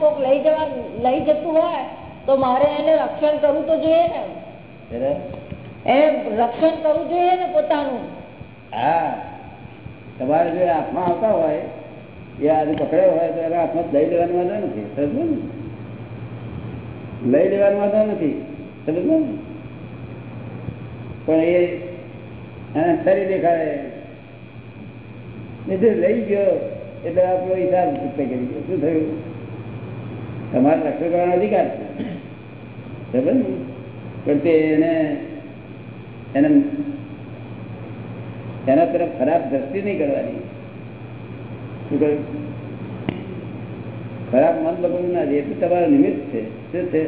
કોક લઈ જવા લઈ જતું હોય તો મારે એને રક્ષણ કરવું તો જોઈએ ને. એને? રક્ષણ કરવું જોઈએ ને પોતાનું. હા. તમારે જો હાથમાં આવતા હોય એ આજે પકડ્યો હોય તો એના હાથમાં લઈ લેવાનો વાંધો નથી. સમજો ને? લઈ લેવાનો વાંધો નથી. સમજો ને? પણ એ એને ફરી દેખાડે. એટલે લઈ ગયો એટલે આપણો હિસાબ કરી ગયો. શું થયું? તમારે રક્ષણ કરવાનો અધિકાર છે. પણ તે એને એને, એના તરફ ખરાબ દ્રષ્ટિ નહીં કરવાની. શું કહ્યું? ખરાબ મન બગડવું ના જોઈએ તમારું નિમિત્ત છે. શું છે?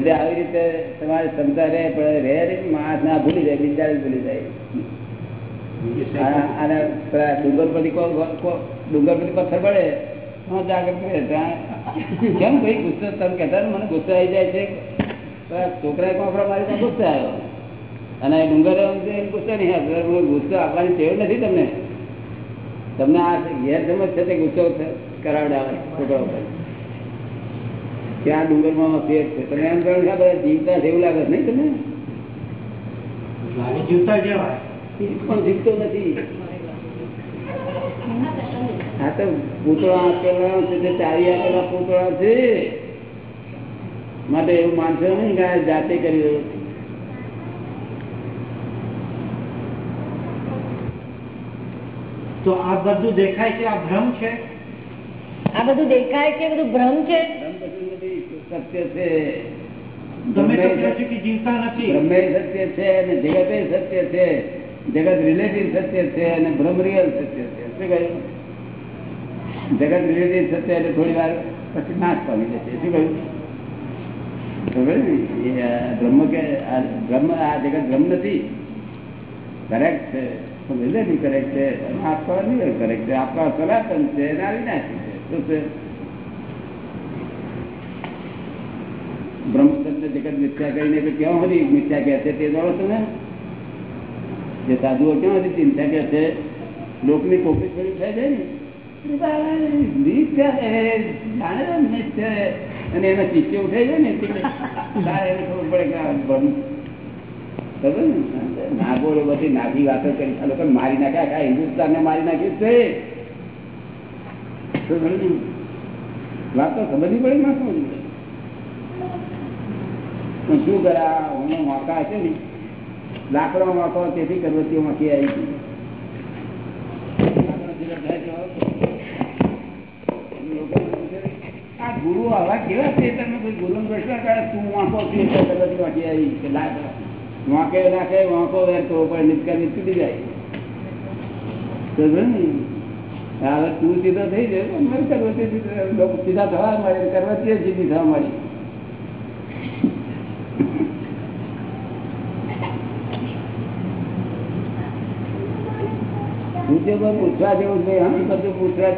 એટલે આવી રીતે તમારે ક્ષમતા રહે પણ રહે માણસ ના ભૂલી જાય બીજા ભૂલી જાય. આને ડુંગર પરથી કો- કો- કો- ડુંગર પરથી પથ્થર પડે. હા જાગૃત ત્યાં કેમ ભાઈ ગુસ્સો? તમે કહેતા મને ગુસ્સો આવી જાય છે. છોકરા છોકરાએ કોકડા મારી ત્યાં ગુસ્સો આવ્યો? અને ડુંગર ગુસ્સો નહીં આવતો ગુસ્સો આપવાની ટેવ નથી તમને? તમને આ ગેરસમજ છે તે ગુસ્સો કરાવડાવે છોકરા ઉપર. ત્યાં ડુંગરમાં ફેર છે. તમે એમ કરો છો બધા જીવતા છે એવું લાગે નહીં તમને? જીવતા જેવા પણ જીવતો નથી. હા તો પૂતળા આપેલા છે તે ચારી આપેલા પૂતળા છે. માટે એવું માનશો નહીં કે આ જાતે કરી રહ્યો છે. તો આ બધું દેખાય છે આ ભ્રમ છે? આ બધું દેખાય છે બધું ભ્રમ છે? ભ્રમ નથી, સત્ય છે. સત્ય અને જગતે સત્ય છે. જગત રિલેટિવ સત્ય છે અને બ્રહ્મ રિયલ સત્ય છે. શું કહ્યું? જગત રિલેટિવ સત્ય એટલે થોડી વાર પછી નાશ પામી જશે શું કહ્યું? બ્રહ્મ કે આ બ્રહ્મ આ જગત બ્રહ્મ નથી. કરેક્ટ છે. રિલેટિવ કરેક્ટ છે. આપવા રિયલ કરેક્ટ છે. આપવા સનાતન છે એના વિનાશી છે. શું છે? બ્રહ્મચંદ્ર જગત મિથ્યા કરીને કે સુધી મિથ્યા કહે છે તે જાણો છો ને? જે સાધુઓ ક્યાં હતી ચિંતા કહે છે? લોકની કોપી થોડી થાય છે ને? વાતો કરી. મારી નાખ્યા આખા હિન્દુસ્તાન ને મારી નાખ્યું છે. વાતો સમજવી પડે ના સમજવી શું કરા હું મોકા છે ને, લાકડો મોકો તેથી કરવતીઓ માંથી આવી હતી. ગુરુ આવા કેવા છે? તમે ગુરુ તું વાંકો છું કરવતી આવી છે લાકડા. વાંકે વાંકો વેર કરવો પડે નિષ્કા જાય. હવે તું સીધો થઈ જાય કરવતી સીધા થવા મળે કરવતી સીધી થવા મળી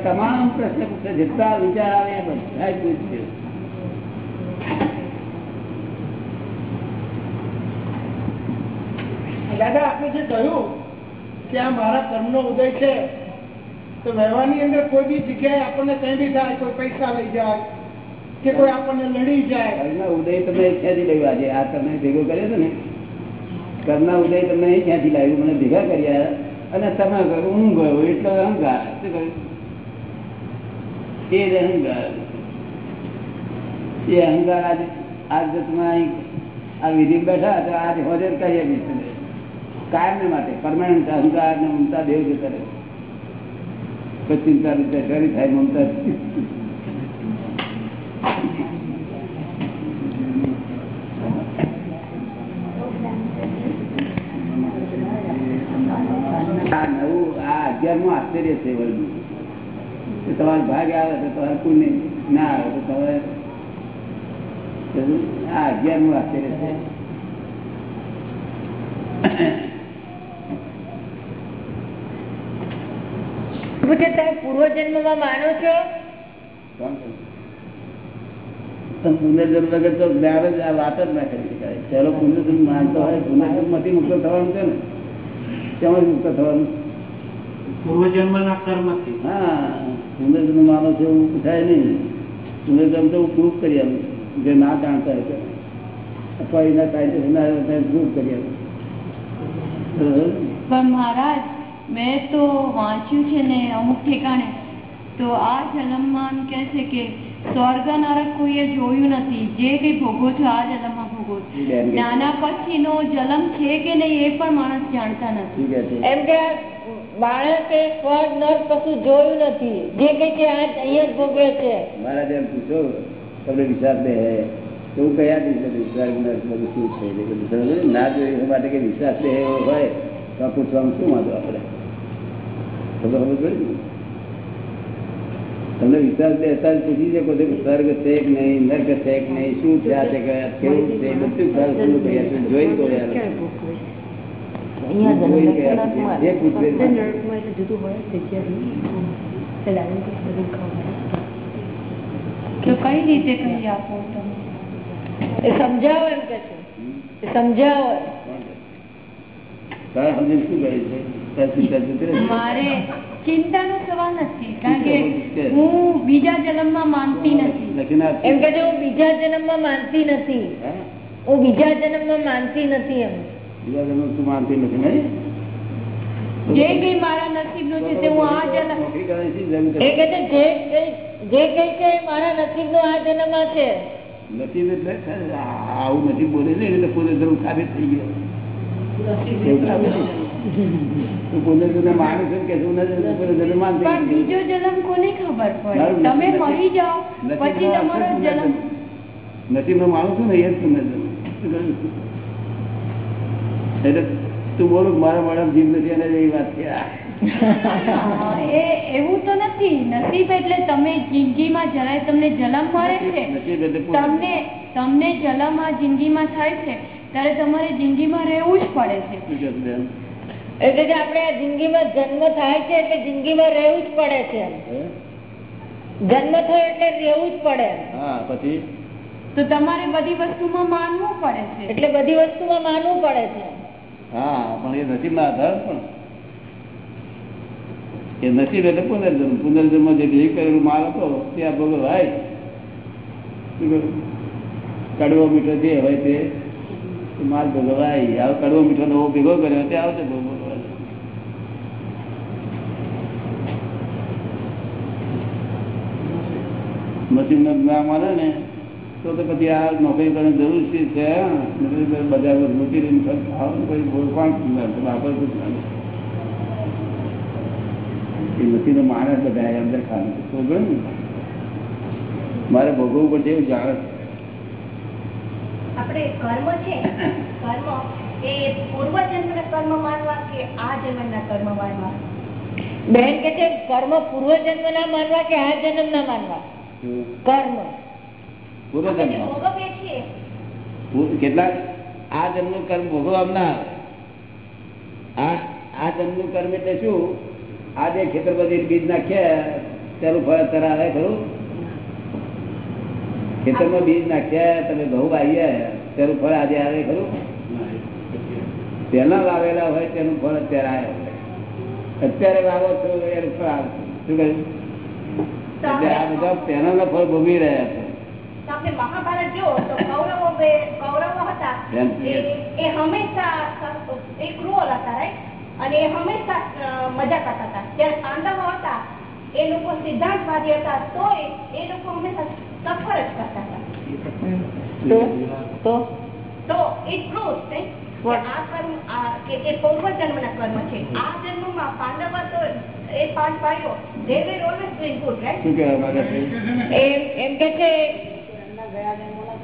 તમામ પ્રશ્ન પૂછે. જેટલા વિચાર આવે બધા જ પૂછ્યો દાદા આપણે જે કહ્યું કે આ મારા કર્મનો ઉદય છે, તો વ્યવહારની અંદર કોઈ બી જગ્યાએ આપણને કઈ બી થાય, કોઈ પૈસા લઈ જાય કે ભેગો કર્યો ને? કર્મના ઉદય તમને લાવ્યું? મને ભેગા કર્યા અને તમે કહ્યું, હું ગયો, એટલો અહંકાર. શું અહંકાર. એ અહંકાર આજે આ વિધિ બેઠા તો આજ હોજર કહીએ તમે કાયમને માટે પરમાનન્ટ અહંકાર ને મમતા દેવ જતા રહે. ચિંતા રીતે ઘરી થાય મમતા. અગિયારમું આશ્ચર્ય છે વર્ગનું તમારો ભાગ આવે તો તમારે પુણ્ય ના આવે તો તમારે આ અગિયારમું આશ્ચર્ય છે. પૂછે તમે પૂર્વજન્મમાં માનો છો? પુનર્જન્મ વગર તો જ્ઞાન જ આ વાત જ ના કરી શકાય. ચાલો પુનર્જન્મ માનતો હોય પુનર્જન્મમાંથી મુક્ત થવાનું છે ને? તેમાં મુક્ત થવાનું? પૂર્વજન્મના કર્મથી. હા પુનર્જન્મ માનો છે એવું પૂછાય નહીં. પુનર્જન્મ તો પ્રૂફ કરી આવું જે ના જાણતા હોય અથવા એના ના પ્રૂફ કરી આવું પણ મહારાજ મેં તો વાંચ્યું છે ને અમુક ઠેકાણે. તો આ જન્મમાં કે છે કે સ્વર્ગ નરક કોઈએ જોયું નથી. જે કઈ ભોગવો છો આ જન્મમાં કે- નાના પછીનો જન્મ છે કે નહીં એ પણ માણસ જાણતા નથી. એમ કે માણસે સ્વર્ગ નર કશું જોયું નથી જે કઈ કે આ અહીંયા જ ભોગવે છે મારા જેમ પૂછો તમને વિશ્વાસ દે એવું કયા દિવસે વિશ્વાસ નર બધું શું છે ને? ના જોયું એ માટે કે વિશ્વાસ દે એવો હોય તો પૂછવાનું શું વાંધો આપણે તમે ખબર પડે તમને વિશ્વાસ દે અત્યારે પૂછી શકો છો કે સ્વર્ગ છે કે નહીં નર્ક છે કે નહીં શું છે આ છે કયા કેવું છે બધું ખ્યાલ પૂરું કરી આપે. જોઈને કહો યાર. અહીંયા જોઈને કહી જન્મ આપે. જે પૂછે એ નર્કમાં. તો કઈ રીતે કહી આપો તમે? એ સમજાવો એમ કે છે. સમજાવો. તારે સમજીને શું કહે છે? તારે ચિંતા. મારે ચિંતાનો સવાલ નથી કારણ કે હું બીજા જન્મમાં માનતી નથી. એમ કે હું બીજા જન્મમાં માનતી નથી. હું બીજા જન્મમાં માનતી નથી એમ. બીજા જન્મ તું માનતી નથી નહીં જે કઈ મારા નસીબનું છે હું આ જન્મ એ કે છે જે કઈ જે કઈ છે એ મારા નસીબનો આ જન્મમાં છે નસીબ એટલે આવું નથી બોલે ને એટલે પોતે જરૂર સાબિત થઈ ગયો એવું સાબિત થઈ ગયું. તું પોતે તને માને છે કે શું નથી પોતે જરૂર માનતી પણ નથી. બીજો જન્મ કોને ખબર પડે તમે મરી જાઓ પછી તમારો જન્મ નથી. મેં માનું છું ને એ જ પુનર્જન્મ. એટલે તું બોલું મારા મારા જીવ નથી અને એવી વાત છે. એ એવું તો નથી. નસીબ એટલે તમે જિંદગીમાં જરાય તમને જલમ મળે છે. નસીબ એટલે પુનર્જન્મ. તમને તમને જલમ આ જિંદગીમાં થાય છે. ત્યારે તમારે જિંદગીમાં રહેવું જ પડે છે? એટલે કે આપણે આ જિંદગીમાં જન્મ થાય છે એટલે જિંદગીમાં રહેવું જ પડે છે. જન્મ થયો એટલે રહેવું જ પડે. હા પછી? તો તમારે બધી વસ્તુમાં માનવું પડે છે. એટલે બધી વસ્તુમાં માનવું પડે છે. હા, પણ એ નસીબ ના આધાર પણ એ નસીબ એટલે પુનર્જન્મ પુનર્જન્મ જે ભેગ કરેલું માલ હતો ત્યાં ભોગવાય શું કહ્યું? કડવો મીઠો જે હોય તે માલ ભગવાઈ આવો કડવો મીઠો નવો ભેગો કર્યો, તે આવશે ભોગવવા. નસીબ ના માને ને તો તો પછી આ નોકરી કરવાની જરૂર છે? બધા કોઈ આપણે પૂછવાનું. એ નસીબ માણસ બધા અંદર ખાવાનું તો ગયું મારે ભોગવવું પડશે એવું જાણ. આપણે કર્મ છે. કર્મ એ પૂર્વ જન્મના કર્મ માનવા કે આ જન્મના કર્મ માનવા? બેન કે છે કર્મ પૂર્વ જન્મ ના માનવા કે આ જન્મ ના માનવા કર્મ. આપણે જે પૂર્વજન્મ. ભોગવીએ છીએ પૂ- કેટલાક? આ જન્મનું કર્મ ના આવે આ જન્મનું કર્મ એટલે શું? આ જે ખેતર બધી બીજ નાખ્યા તેનું ફળ અત્યારે આવે ખરું? ખેતરમાં બીજ નાખ્યા તમે ઘઉં વાવ્યા તેનું ફળ આજે આવે ખરું? પહેલા વાવેલા હોય તેનું ફળ અત્યારે આવે અત્યારે વાવો છો એનું ફળ આવે શું કહ્યું? આ બધા પહેલાના ફળ ભોગવી રહ્યા છે. તો મહાભારત જો તો કૌરવો કૌરવો હતા. એ એ હંમેશા એ ક્રૂઅલ હતા રાઈટ અને એ હંમેશા મજા કરતા હતા. જ્યારે પાંડવો હતા એ લોકો સિદ્ધાંતવાદી હતા તોય એ લોકો હંમેશા સફર જ કરતા હતા. તો? તો? તો ઇટ પ્રૂવ્સ આ કર્મ આ કે એ પૂર્વ જન્મના કર્મ છે. આ જન્મમાં પાંડવ તો એ પાંચ ભાઈઓ એમ કે છે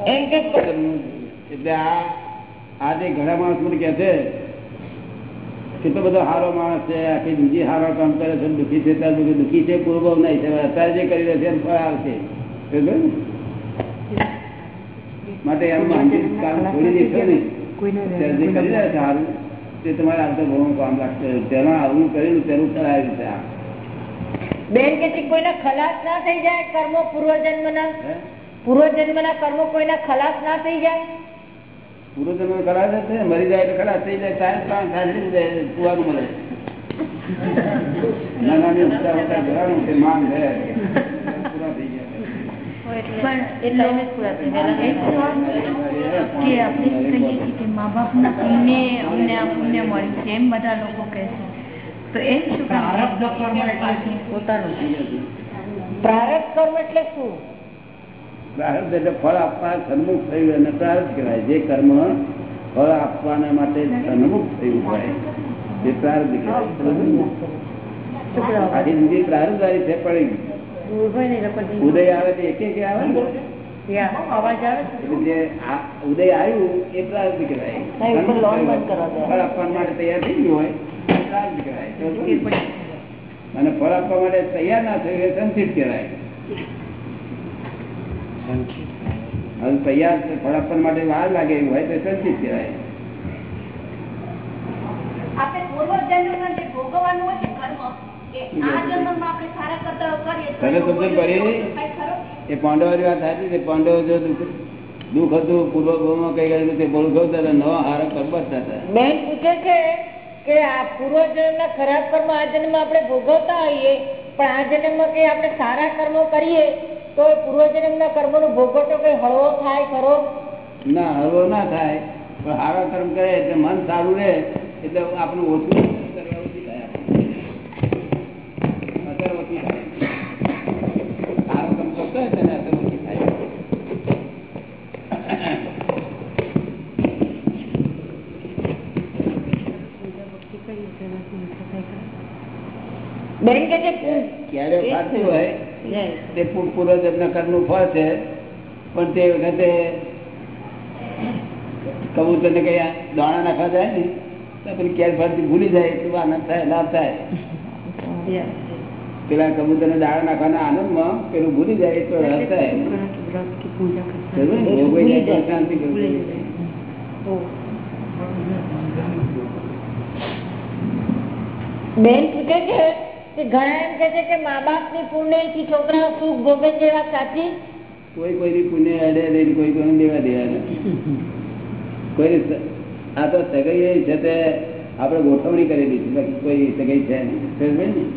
એમ કે એટલે આ આ ઘણા માણસ મને કે છે કેટલો બધો સારો માણસ છે આખી બીજી સારો કામ કરે છે દુઃખી છે ત્યારે દુઃખી છે પૂર્વ નહીં છે અત્યારે જે કરી રહ્યા છે એમ ફળ આવશે. માટે એમ કામ છોડી દેશો ને જે કરી રહ્યા સારું તે તમારે આવતા બહુ કામ લાગશે તેના આવું કર્યું તેનું ફળ છે આ. બેન કે છે કોઈના ખલાસ ના થઈ જાય કર્મો પૂર્વ જન્મ ના હે? પૂર્વજન્મના કર્મો કોઈના ખલાસ ના થઈ જાય પૂરો જન્મ ખરાબ જ છે મરી જાય એટલે ખરાબ થઈ જાય તારે પ્રાણ સાંભળી જાય કુવાનું મળે નાનાની ઉઠતા ઉઠતા ઘરાનું તે માંગ છે પૂરા થઈ ગયા પણ કે આપણે કહીએ છીએ કે મા બાપના પુણ્ય અમને આ પુણ્ય મળ્યું છે એમ બધા લોકો કહે છે તો એમ શું કામ પ્રારબ્ધ કર્મ એટલે શું? પોતાનું પ્રારબ્ધ કર્મ એટલે શું પ્રારબ્ધ એટલે ફળ આપવા સન્મુખ થયું એને પ્રારબ્ધ કહેવાય. જે કર્મ ફળ આપવાના માટે સન્મુખ થયું હોય તે પ્રારબ્ધ કહેવાય. આખી જિંદગી પ્રારબ્ધવાળી છે પણ ઉદય આવે તો એક એક આવે ને ઉદય આવ્યું એ પ્રારબ્ધ કહેવાય. ફળ આપવા માટે તૈયાર થઈ ગયું હોય પ્રારબ્ધ કહેવાય. અને ફળ આપવા માટે તૈયાર ના થયું એ સંચિત કહેવાય. હવે તૈયાર છે, ફળ આપવા માટે વાર લાગે એવું હોય તો સંચિત કહેવાય. કે દુઃખ હતું કઈ ગયેલું તે હતા નવા હારો હતા બેન પૂછે છે કે આ પૂર્વજન્મના ખરાબ કર્મ આ જન્મ આપણે ભોગવતા હોઈએ પણ આ જન્મ કઈ આપણે સારા કર્મો કરીએ? તો એ પૂર્વજન્મના કર્મનો ભોગવટો કઈ હળવો થાય ખરો? ના, હળવો ના થાય. પણ સારા કર્મ કરે એટલે મન સારું રહે, એટલે આપણું ઓછું થાય અસર ઓછી થાય સારો કર્મ કરતો હોય તેને અસર ઓછી થાય બેન કે છે ક્યારે ફાટતું હોય તે પૂ- પૂર્વજન્મના કર્મનું ફળ છે પણ તે વખતે કબૂતર ને કઈ દાણા નાખવા જાય ને તો પેલી કેર ફરતી ભૂલી જાય એટલું આનંદ થાય લાભ થાય. પેલા કબૂતર ને દાણા નાખવાના આનંદમાં પેલું ભૂલી જાય એટલો રસ થાય તો શાંતિ બેન કે ઘણા એમ કે છે કે મા બાપની પુણ્યથી છોકરાઓ સુખ ભોગે છે વાત સાચી? કોઈ કોઈની પુણ્ય અડે નહીં કોઈ કોઈને દેવા દેવા કોઈ આ તો સગાઈ છે તે આપણે ગોઠવણી કરેલી છે, બાકી કોઈ સગાઈ છે નહીં?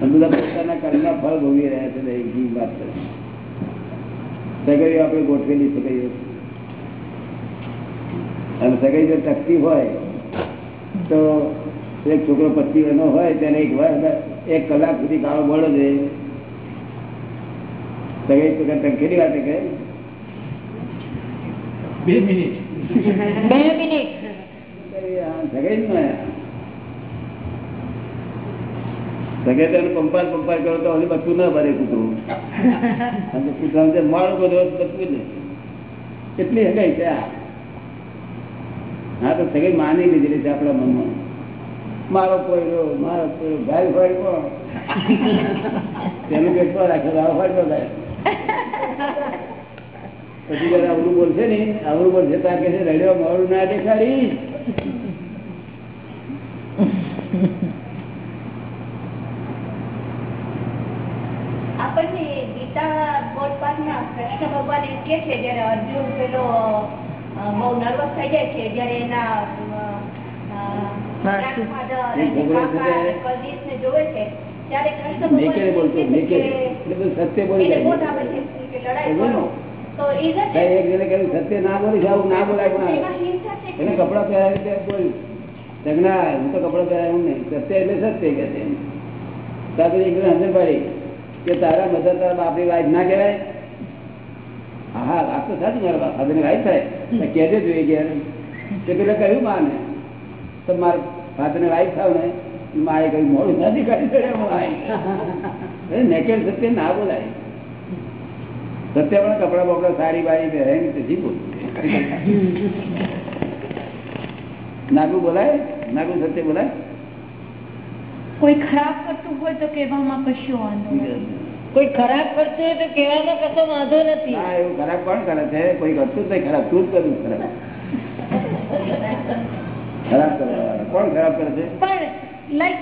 અને બધા પોતાના કર્મના ફળ ભોગવી રહ્યા છે દરેક વાત સગાઈઓ આપણે ગોઠવેલી સગાઈઓ અને સગાઈ જો ટકતી હોય, તો એક છોકરો પચીસ વર્ષનો હોય તેને એક વર્ષ એક કલાક સુધી ગાળો બોલો જોઈએ સગાઈ તો ટંકેલી વાત કે બે મિનિટ. બે મિનિટ. ન તો પંપાર પંપાર કરો તો હજી બચવું ના ભરે કૂતરું. અને કૂતરાને જે માળો બધો બચવું જ કેટલી હગાઈ છે હા તો સગાઈ માની લીધેલી છે આપણા મનમાં. મારો પોયરો મારો ભાઈ હોય કોણ? તેનું પેટ પર રાખે તો આ હોય પછી જયારે અવરું બોલશે ને અવરું બોલશે ત્યાં કે રડ્યો મારું ના દેખાડી કૃષ્ણ ભગવાન એમ કે છે, જયારે અર્જુન પેલો બહુ નર્વસ થઈ જાય છે, જયારે એના જોવે બધું સત્ય ના બોલી. બોધ કરો ને? બોલાય પણ એને કપડા પહેરાવી બોલ્યું બોલ. જગના હું તો કપડા પહેરાવું નહીં. સત્ય એટલે સત્ય કે છે તારે એક કે તારા મધર તારા બાપની વાઈફ ના કહેવાય? હા હા વાત તો સાચી મારા બાપ. ફાધરની વાઈફ થાય. તો કહેજે જોઈએ કે તે પેલા કહ્યું માને તો મારા ફાધરની વાઈફ થાવ ને માએ કઈ મોડું નથી કરી નેકેડ સત્ય ના બોલાય. સત્ય પણ કપડા બપડા સારી બારી પહેરે ને તેથી બોલ. નાગુ બોલાય? નાગુ સત્ય બોલાય? કોઈ ખરાબ કરતું હોય તો કહેવામાં કશું વાંધો કોઈ ખરાબ કરતું હોય તો કહેવામાં કશો વાંધો નથી. હા એવું ખરાબ કોણ કરે છે? કોઈ કરતું જ નહીં ખરાબ તું જ કરું ખરાબ. ખરાબ કરવા કોણ ખરાબ કરે છે? પણ લાઈક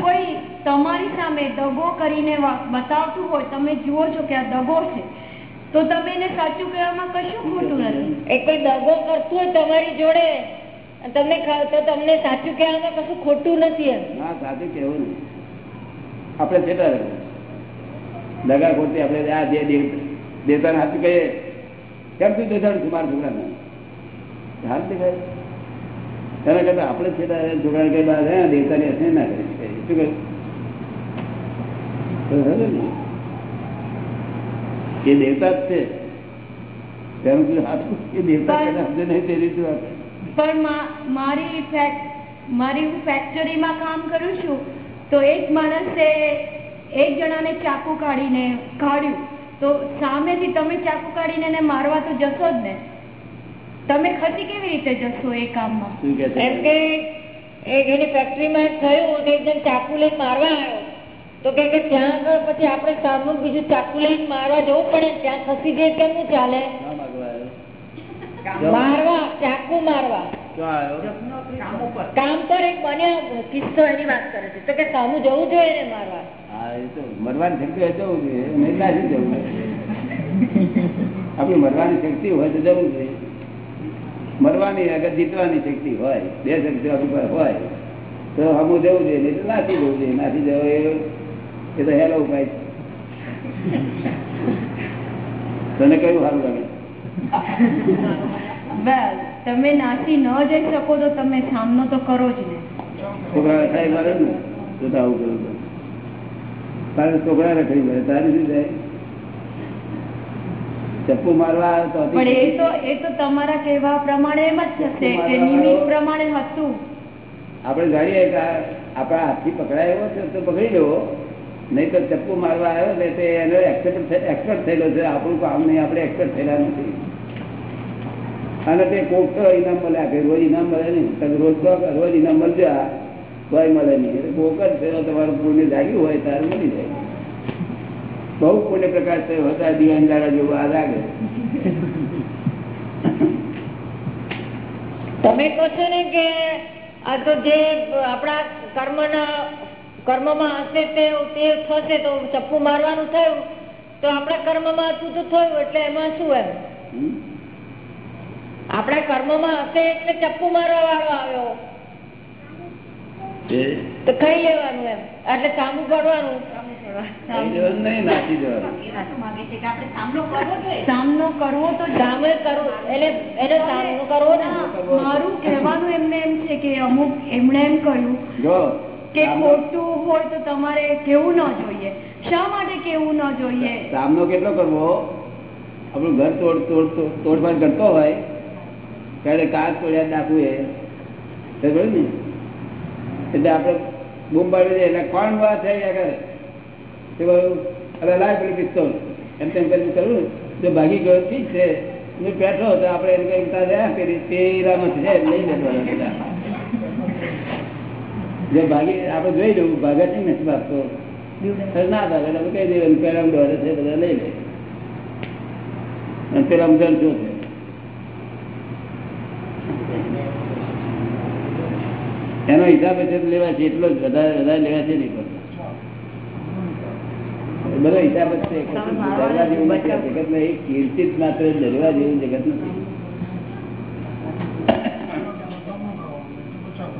કોઈ તમારી સામે દગો કરીને બતાવતું હોય તમે જુઓ છો કે આ દગો છે તો તમે એને સાચું કહેવામાં કશું ખોટું નથી. એ કોઈ દગો કરતું હોય તમારી જોડે તમને તો તમને સાચું કહેવામાં કશું ખોટું નથી એમ. ના સાચું કેવું નહીં. આપણે છેટા રહેવું દગા ખોટી આપણે આ જે દેવ સાચું કહીએ કેમ તું દેતા છું મારા છોકરાને હાથ દેખાય એના કરતા આપણે છેટા છોકરાને કઈ હે દેવતાની હશે ના કરી શું કહ્યું? એ દેવતા જ છે. તેનું પેલું હાથું એ દેવતા સમજે નહીં તે રીતનું પણ મારી મારી હું ફેક્ટરીમાં કામ કરું છું તો એક માણસે એક જણાને ચાકુ કાઢીને કાઢ્યું. તો સામેથી તમે ચાકુ કાઢીને મારવા તો જશો જ ને? તમે ખસી કેવી રીતે જશો એ કામમાં? એમ કે એની ફેક્ટરીમાં થયું એક જણ ચાકુ લઈને મારવા આવ્યો. તો કે ત્યાં આગળ પછી આપણે સામનું બીજું ચાકુ લઈને મારવા જવું પડે ત્યાં ખસી જાય ચાલે? ક્યાં માગવા આવ્યો? મારવા ચાકુ મારવા. કામ પર એક બન્યો કિસ્સો એની વાત કરે છે. તો કે સામું જવું જોઈએ ને મારવા? એ તો મરવાની શક્તિ જવું જોઈએ. નહીં નાસી જવું જોઈએ મરવાની શક્તિ હોય તો જવું જોઈએ. મરવાની આગળ જીતવાની શક્તિ હોય બે શક્તિ ઉપર હોય તો હમું જવું જોઈએ નહીં તો નાસી જવું જોઈએ. નાસી જવું એ તો હેલો ઉપાય તને કયું સારું લાગે? તમે નાસી ન જઈ શકો તો તમે સામનો તો કરો જ ને. છોકરા રખાઈ મારે ને તો આવું કરું. તારે છોકરા રખાઈ મારે તારે શું જાય ચપ્પુ મારવા આવે તો પણ એ તો એ તો તમારા કહેવા પ્રમાણે એમ જ થશે કે નિમિત્ત પ્રમાણે હતું. આપણે જાણીએ કે આપણા હાથથી પકડાયો છે તો પકડી લેવો. નહીં તો ચપ્પુ મારવા આવ્યો ને તે એનો એક્સપર્ટ એક્સપર્ટ થયેલો છે. આપણું કામ નહીં આપણે એક્સપર્ટ થયેલા નથી. અને તે કોક તો ઇનામ મળે કે રોજ ઇનામ મળે નહીં. રોજ રોજ ઇનામ મળજો કોઈ મળે નહીં. કોક જ થયો તમારું પુણ્ય જાગ્યું હોય ત્યારે મળી જાય. બહુ પુણ્ય પ્રકાશ થયો હતા દિવાન દાડા જેવું આ લાગે. તમે કહો છો ને કે આ તો જે આપણા કર્મના કર્મમાં હશે તે તે થશે તો ચપ્પુ મારવાનું થયું તો આપણા કર્મમાં હતું તો થયું એટલે એમાં શું એમ? આપણા કર્મમાં હશે એટલે ચપ્પુ મારવા વાળો આવ્યો. તો ખાઈ લેવાનું એમ. એટલે સામું પડવાનું ખાઈ જવાનું નહીં નાસી જવાનું. સામનો કરવો તો સામે કરવું એટલે એને સામનો કરવો ને મારું કહેવાનું એમને એમ છે કે અમુક એમણે એમ કહ્યું કે ખોટું હોય તો તમારે કેવું ન જોઈએ. શા માટે કેવું ન જોઈએ? સામનો કેટલો કરવો? આપણું ઘર તોડ તોડ તોડ- તોડફાડ કરતો હોય ત્યારે કાચ તોડ્યા નાખવું એ ને? એટલે આપણે બૂમ પાડી દે એટલે કોણ વાત થઈ આગળ ભાગી ગયો, ઠીક છે. જો બેઠો તો આપણે એને કઈ તારે પેલી તેરામાં છે, લઈ લેવાનું ભાગી, આપણે જોઈ લેવું ભાગે છે નથી ભાગતો ના ભાગે, એટલે કહી દેવાનું પેલા ડોરે છે, બધા લઈ લે. અને પેલા ઉધર જો છે. એનો હિસાબ છે લેવા છે, એટલો જ, વધારે વધારે લેવા છે નહીં. બધો હિસાબ જ છે ડરવા જેવું નથી આ જગતમાં એક કીર્તિત માત્ર ડરવા જેવું જગત નથી.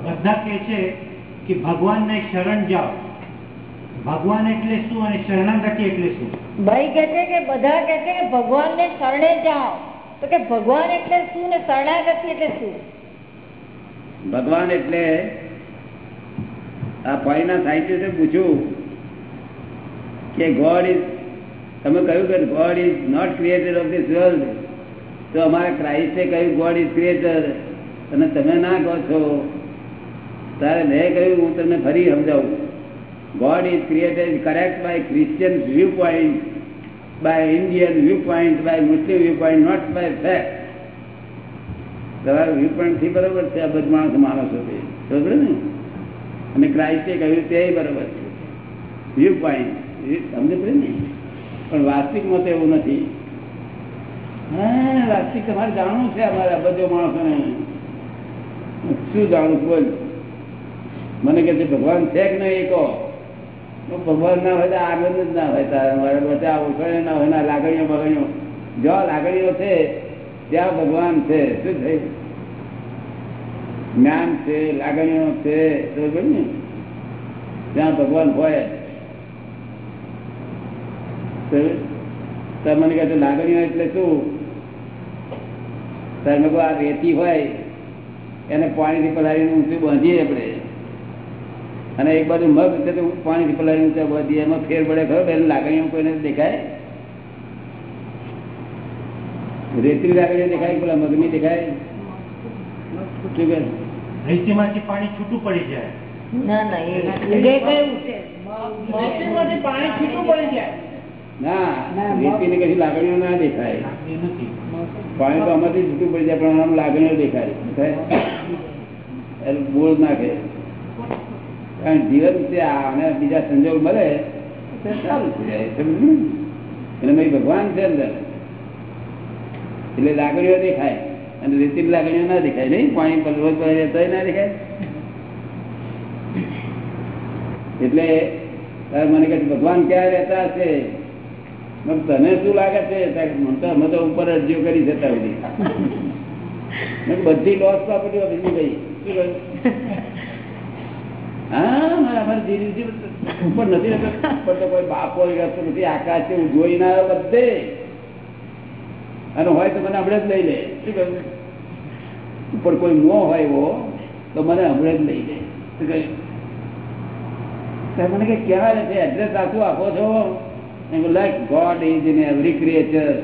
બધા કે છે કે ભગવાનને શરણ જાઓ. ભગવાન એટલે શું અને શરણાગતિ એટલે શું? ભાઈ કે છે કે બધા કે છે કે ભગવાન ને શરણે જાઓ. તો કે ભગવાન એટલે શું ને શરણાગતિ એટલે શું? ભગવાન એટલે આ પાણીના સાહિત્ય પૂછ્યું કે ગોડ ઇઝ તમે કહ્યું કે God is not creator of this world તો અમારા ક્રાઇસ્ટે કહ્યું ગોડ ઇઝ ક્રિએટર અને તમે ના કહો છો. તારે મેં કહ્યું, હું તમને ફરી સમજાવું. God is created correct by Christian viewpoint by Indian viewpoint by Muslim viewpoint not by fact તમારા વ્યૂ પોઈન્ટથી બરાબર છે, આ બધા માણસ માણસો છે. બરોબર ને? અને ક્રાઇસ્ટે કહ્યું, તે બરોબર છે. વ્યૂ પોઈન્ટ સમજે પડે ને પણ વાસ્તવિકમાં તો એવું નથી. વાસ્તવિક તમારે જાણવું છે અમારા બધો માણસોને શું જાણવું બોલ. મને કે ભગવાન છે કે નહીં એ કહો. ભગવાન ના હોય તો આનંદ જ ના હોય તારે. વચ્ચે ઓળખાણ ના હોય લાગણીઓ બગણીઓ. જ્યાં લાગણીઓ છે, ત્યાં ભગવાન છે. શું થયું જ્ઞાન છે, લાગણીઓ છે. ને? ત્યાં ભગવાન હોય મને કહે લાગણીઓ એટલે શું? તારે મેં આ રેતી હોય એને પાણીથી પલાળીને ઊંચું બાંધીએ આપણે. અને એક બાજુ મગ છે તો પાણીથી પલાળીને ઊંચા બાંધીએ. એમાં ફેર પડે ખરો એની લાગણીઓ કોઈને દેખાય? રેતી લાગણીઓ દેખાય પેલા મગની દેખાય? શું કહે? રેતીમાંથી પાણી છૂટું પડી જાય. ના ના એ એ કયું છે. પાણી છૂટું પડી જાય. ના કશી લાગણીઓ ના દેખાય. પાણી તો આમાંથી છૂટું પડી જાય પણ આમ લાગણીઓ દેખાય. બોલ નાખે. કારણ જીવન છે અને બીજા સંજોગ મળે સારું થઈ જાય એટલે ભગવાન છે અંદર. એટલે લાગણીઓ દેખાય અને રીતિ લાગણીઓ ના દેખાય નહીં? પાણી પર રોજ પર તો ના દેખાય? એટલે મને કહે ભગવાન ક્યાં રહેતા હશે? તને શું લાગે છે? અમે તો ઉપર અરજીઓ કરી જતા બધી બધી લોસ પ્રોપર્ટી ગઈ શું કહ્યું? અને હોય તો મને હમણાં જ લઈ લે. શું કહ્યું? ઉપર કોઈ નો હોય તો મને હમણાં જ લઈ લે. શું કહ્યું? મને કે રહે છે એડ્રેસ આખું આપો છો. Like God is in every creature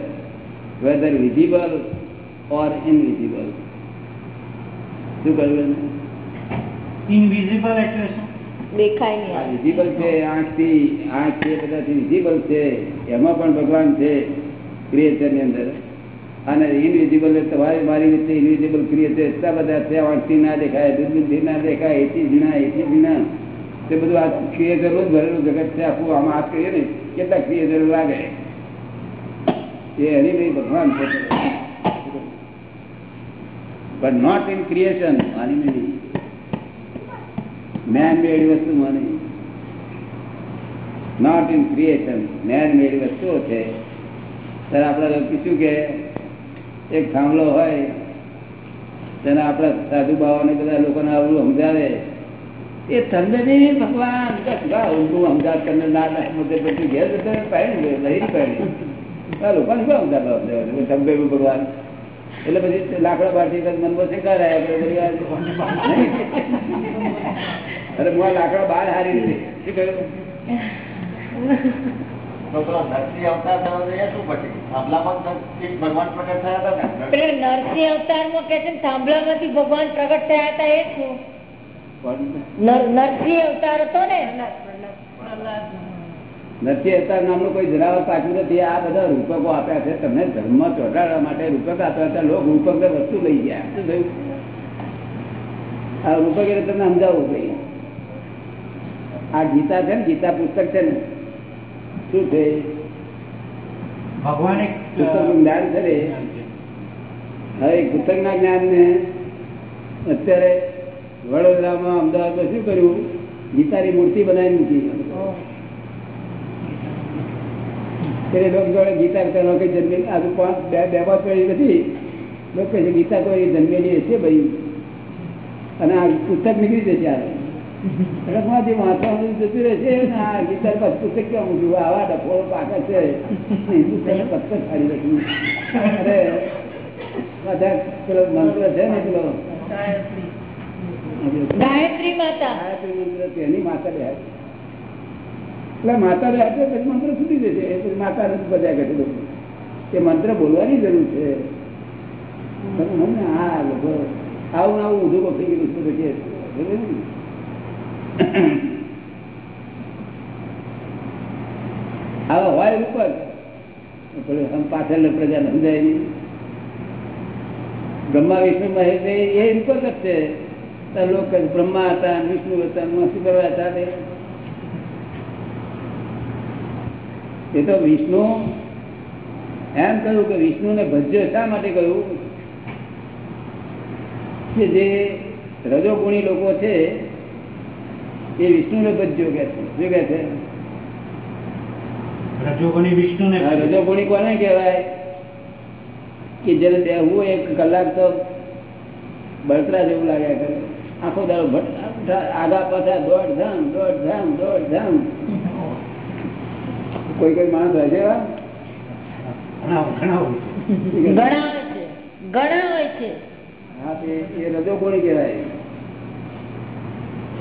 whether visible or invisible શું કહ્યું ઇનવિઝિબલ એટલે શું? દેખાય નહીં. વિઝિબલ છે આંખથી આંખ છે બધાથી વિઝિબલ છે એમાં પણ ભગવાન છે ક્રિએચરની અંદર. અને ઇનવિઝિબલ તમારી મારી રીતે ઇનવિઝિબલ ક્રિએચર એટલા બધા છે આંખથી ના દેખાય દૂરબીનથી ના દેખાય એથી વિના એથી વિના તે બધું આ ક્રિએચર જ ભરેલું જગત છે, આખું આમાં હાથ કરીએ ને, કેટલા ક્રિએચર લાગે? એ એની ભાઈ ભગવાન બટ નોટ ઇન ક્રિએશન આની નહીં. મેન મેડ વસ્તુ મને not in creation man made વસ્તુઓ છે. ત્યારે આપણે કીધું કે એક થાંભલો હોય, તેને આપણા સાધુ બાવાને બધા લોકોને આવડું સમજાવે. એ તમને નહીં ભગવાન. ઊંધું અમદાવાદ તમને ના સમજે પછી ઘેર બધા પાડી લઈ પાડી લોકોને શું તમને ભગવાન. એટલે પછી લાકડા બાટી મનમાં શંકા રહ્યા આપણે બધી આ- નહીં? અરે હું આ લાકડા બહાર હારી રીતે શું કહ્યું ભગવાન પ્રગટ થયા હતા એ નરસિંહ અવતાર હતો ને? નથી અવતાર નામનું કોઈ જરાવર પાછું નથી. આ બધા રૂપકો આપ્યા છે. તમને ધર્મ ચોટાડવા માટે રૂપક આપ્યા હતા. લોકો રૂપક ને વસ્તુ લઈ ગયા. શું થયું? આ રૂપક એટલે તમને સમજાવવું ભાઈ આ ગીતા છે ને? ગીતા પુસ્તક છે ને? શું છે? ભગવાન એક પુસ્તકનું જ્ઞાન છે ને? હવે પુસ્તકના જ્ઞાનને અત્યારે વડોદરામાં અમદાવાદમાં શું કર્યું? ગીતાની મૂર્તિ બનાવી મૂકી. ગીતા કઈ જન્મે બે પાંચ પેઢી નથી લોકો છે ગીતા કોઈ જન્મેલી હશે ભાઈ. અને આ પુસ્તક નીકળી જશે આ. હું જે વાંચવાનું જતું રહેશે આ ગીતા પાસે પુસ્તક કેમ મૂક્યું? આવા ડફોળો પાકા છે. હિન્દુસ્તાન પથ્થર ફાડી લખ્યું અરે પેલો મંત્ર છે ને પેલો? માતા. મંત્ર છે, એટલે પછી મંત્ર છૂટી જશે. એ માતા બધા. લોકો એ મંત્ર બોલવાની જરૂર છે. આવું આવું ઊંધું થઈ ગયું છે પછી આવા હોય ઉપર. પાછળ પ્રજા સમજાય નહીં. બ્રહ્મા વિષ્ણુ મહેશ એ રૂપક જ છે. લોકો બ્રહ્મા હતા વિષ્ણુ હતા શું કરવા હતા એ તો વિષ્ણુ એમ કહ્યું કે વિષ્ણુને ભજ્ય શા માટે કહ્યું? કે જે રજોગુણી લોકો છે એ વિષ્ણુ ને ભજ્યો કે છે. શું કે છે? રજોગુણી વિષ્ણુને રજોગુણી કોને કહેવાય? કે જેને બેહવું એક કલાક તો બળતરા જેવું લાગ્યા કરે આખો દાડો આગા પાછા દોઢ ધામ દોઢ ધામ દોઢ ધામ. કોઈ કોઈ માણસ હશે છે હા રજોગુણી કહેવાય?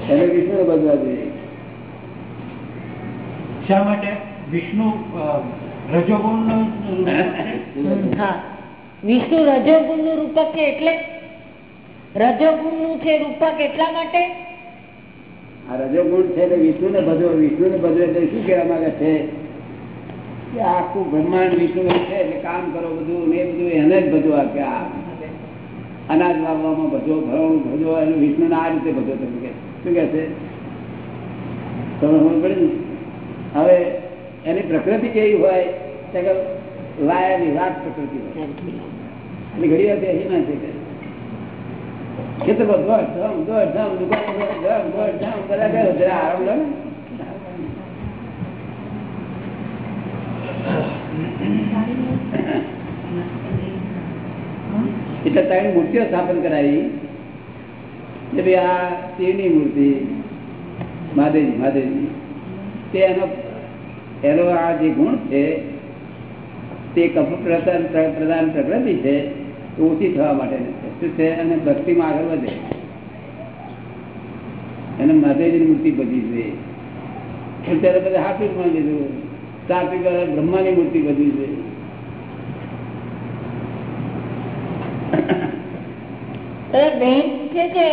એને વિષ્ણુ બધવા જોઈએ. શા માટે? વિષ્ણુ હા. વિષ્ણુ રજોગુણનું રૂપક છે એટલે રજોગુણનું છે રૂપક એટલા માટે? આ રજોગુણ છે એટલે વિષ્ણુ ને ભજવો વિષ્ણુ ને એટલે શું કહેવા માંગે છે? કે આખું બ્રહ્માંડ વિષ્ણુ છે એટલે કામ કરો બધું ને બધું એને જ ભજવા આપે આ. અનાજ વાવવામાં ભજો ભરવાનું ભજો અને વિષ્ણુ આ રીતે ભજો તમે કે. શું કે છે? તમે સમજ પડી ને? હવે એની પ્રકૃતિ કેવી હોય? લાયા કે લાયાની વાત પ્રકૃતિ હોય. ઘડી વાર બેસી ના છે કે તો લો એટલે ત્રણ મૂર્તિઓ સ્થાપન કરાવી. કે ભાઈ આ શિવની મૂર્તિ મહાદેવજી મહાદેવજી તે એનો એનો આ જે ગુણ છે, તે કપ પ્રધાન પ્રકૃતિ છે ઓછી થવા માટે શું છે અને ભક્તિમાં આગળ વધે. એને મહાદેવજીની મૂર્તિ બધી છે. પણ ત્યારે બધા હાથું માં લીધું. સાત્વિક બ્રહ્માની મૂર્તિ બધી છે. બેન કે છે